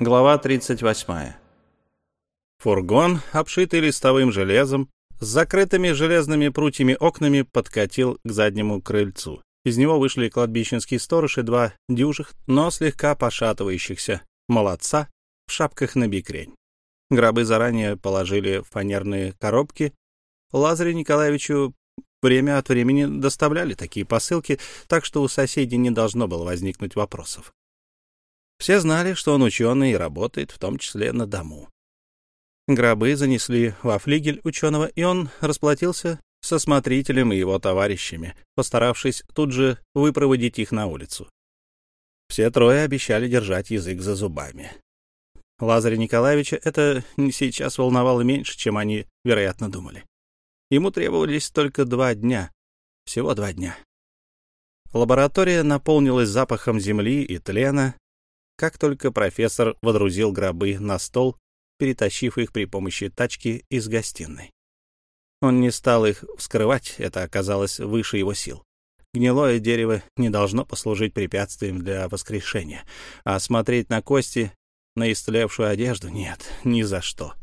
Глава 38. Фургон, обшитый листовым железом, с закрытыми железными прутьями окнами подкатил к заднему крыльцу. Из него вышли кладбищенский сторож и два дюжих, но слегка пошатывающихся молодца в шапках на бикрень. Гробы заранее положили в фанерные коробки. Лазарю Николаевичу время от времени доставляли такие посылки, так что у соседей не должно было возникнуть вопросов. Все знали, что он ученый и работает, в том числе на дому. Гробы занесли во флигель ученого, и он расплатился со смотрителем и его товарищами, постаравшись тут же выпроводить их на улицу. Все трое обещали держать язык за зубами. Лазаря Николаевича это сейчас волновало меньше, чем они, вероятно, думали. Ему требовались только два дня, всего два дня. Лаборатория наполнилась запахом земли и тлена, как только профессор водрузил гробы на стол, перетащив их при помощи тачки из гостиной. Он не стал их вскрывать, это оказалось выше его сил. Гнилое дерево не должно послужить препятствием для воскрешения, а смотреть на кости, на истлевшую одежду — нет, ни за что.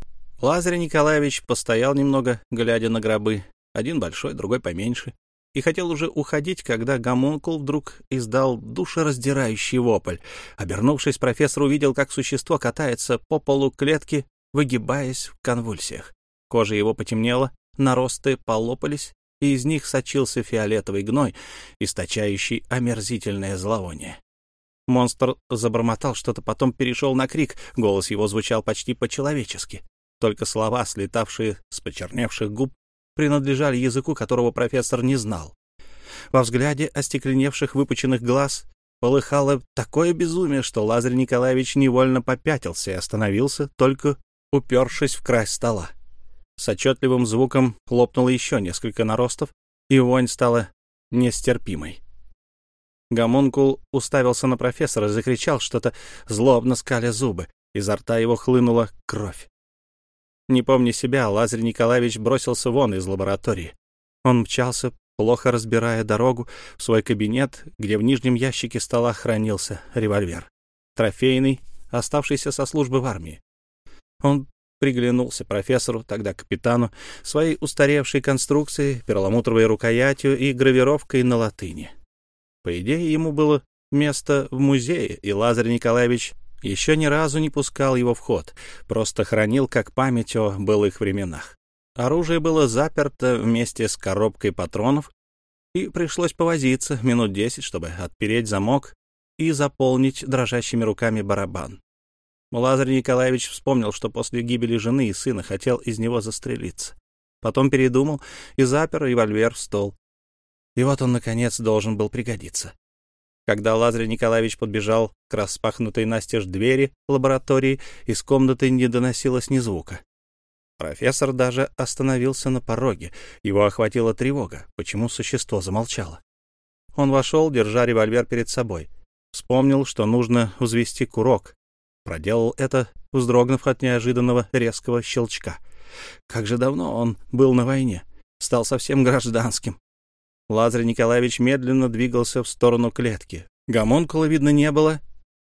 Лазарь Николаевич постоял немного, глядя на гробы, один большой, другой поменьше, и хотел уже уходить, когда гомункул вдруг издал душераздирающий вопль. Обернувшись, профессор увидел, как существо катается по полу клетки, выгибаясь в конвульсиях. Кожа его потемнела, наросты полопались, и из них сочился фиолетовый гной, источающий омерзительное зловоние. Монстр забормотал что-то, потом перешел на крик, голос его звучал почти по-человечески. Только слова, слетавшие с почерневших губ, принадлежали языку, которого профессор не знал. Во взгляде остекленевших выпученных глаз полыхало такое безумие, что Лазарь Николаевич невольно попятился и остановился, только упершись в край стола. С отчетливым звуком хлопнуло еще несколько наростов, и вонь стала нестерпимой. Гомункул уставился на профессора, закричал что-то, злобно скаля зубы. Изо рта его хлынула кровь. Не помня себя, Лазарь Николаевич бросился вон из лаборатории. Он мчался, плохо разбирая дорогу, в свой кабинет, где в нижнем ящике стола хранился револьвер. Трофейный, оставшийся со службы в армии. Он приглянулся профессору, тогда капитану, своей устаревшей конструкцией, перламутровой рукоятью и гравировкой на латыни. По идее, ему было место в музее, и Лазарь Николаевич еще ни разу не пускал его в ход, просто хранил как память о былых временах. Оружие было заперто вместе с коробкой патронов, и пришлось повозиться минут десять, чтобы отпереть замок и заполнить дрожащими руками барабан. Лазарь Николаевич вспомнил, что после гибели жены и сына хотел из него застрелиться. Потом передумал и запер револьвер в стол. И вот он, наконец, должен был пригодиться. Когда Лазарь Николаевич подбежал к распахнутой настежь двери лаборатории, из комнаты не доносилось ни звука. Профессор даже остановился на пороге. Его охватила тревога. Почему существо замолчало? Он вошел, держа револьвер перед собой. Вспомнил, что нужно взвести курок. Проделал это, вздрогнув от неожиданного резкого щелчка. Как же давно он был на войне. Стал совсем гражданским. Лазарь Николаевич медленно двигался в сторону клетки. Гомункула видно не было,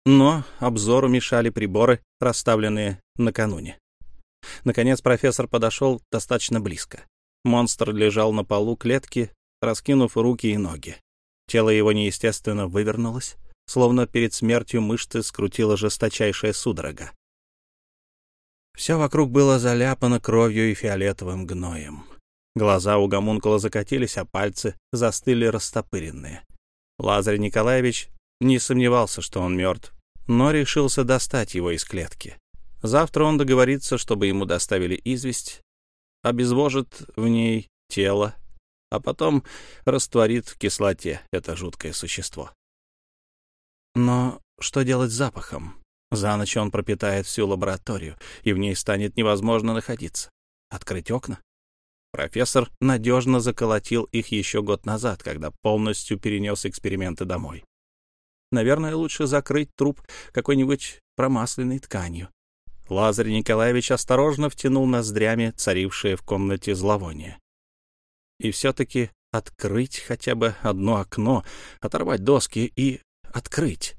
но обзору мешали приборы, расставленные накануне. Наконец профессор подошел достаточно близко. Монстр лежал на полу клетки, раскинув руки и ноги. Тело его неестественно вывернулось, словно перед смертью мышцы скрутила жесточайшая судорога. Все вокруг было заляпано кровью и фиолетовым гноем. Глаза у гомункула закатились, а пальцы застыли растопыренные. Лазарь Николаевич не сомневался, что он мертв, но решился достать его из клетки. Завтра он договорится, чтобы ему доставили известь, обезвожит в ней тело, а потом растворит в кислоте это жуткое существо. Но что делать с запахом? За ночь он пропитает всю лабораторию, и в ней станет невозможно находиться. Открыть окна? Профессор надежно заколотил их еще год назад, когда полностью перенес эксперименты домой. Наверное, лучше закрыть труп какой-нибудь промасленной тканью. Лазарь Николаевич осторожно втянул ноздрями царившее в комнате зловоние. И все-таки открыть хотя бы одно окно, оторвать доски и открыть.